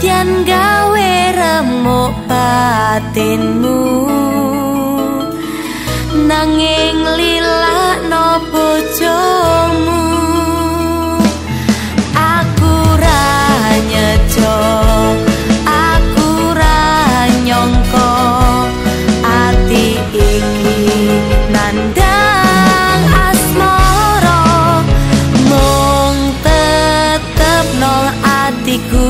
nadyan gawe remuk batinmu. Nanging lila no bojomu. Aku ra nyejo aku ra nyongko. Ati iki nandang asmara mung nang atiku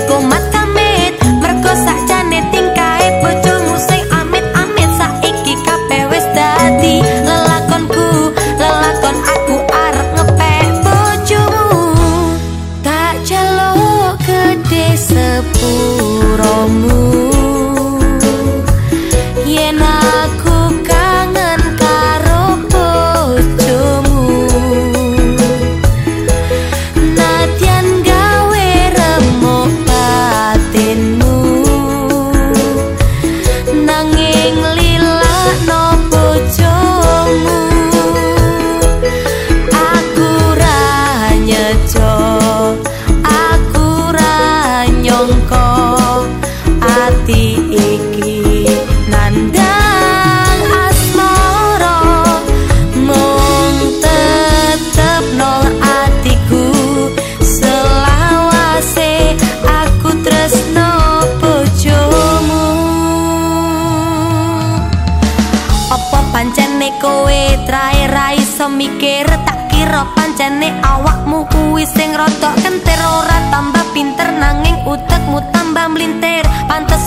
mikir? Tak kira pancene awakmu kuwi sing rada kentir ora tambah pinter nanging utekmu tambah mlintir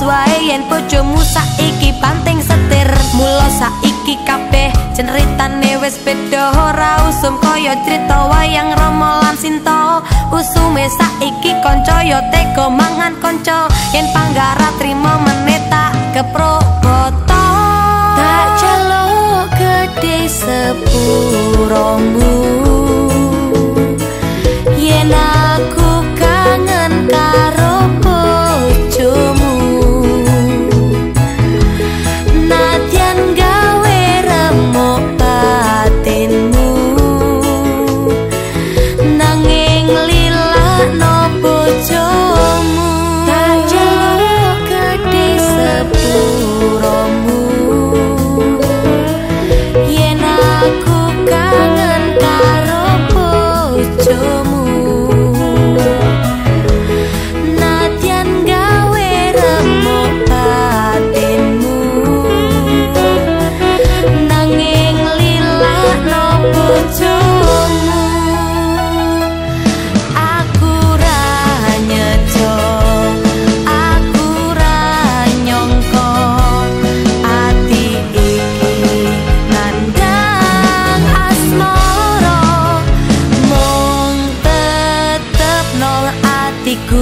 wae yen bojomu saiki banting setir. Mula saiki kabeh ceritane wis beda ora usum kaya crita wayang Rama lan Sinta. Usume saiki kanca ya tega mangan kanca yen panggara trima meneh tak keproboto. Tak celok gede sepuromu aku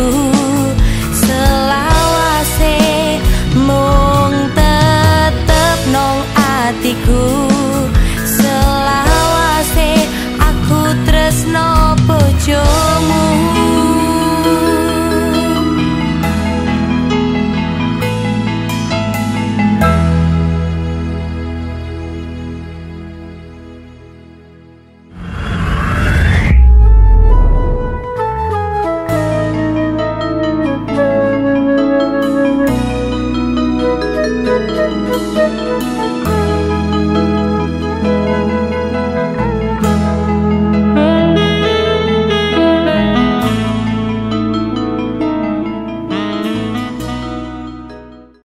atiku Música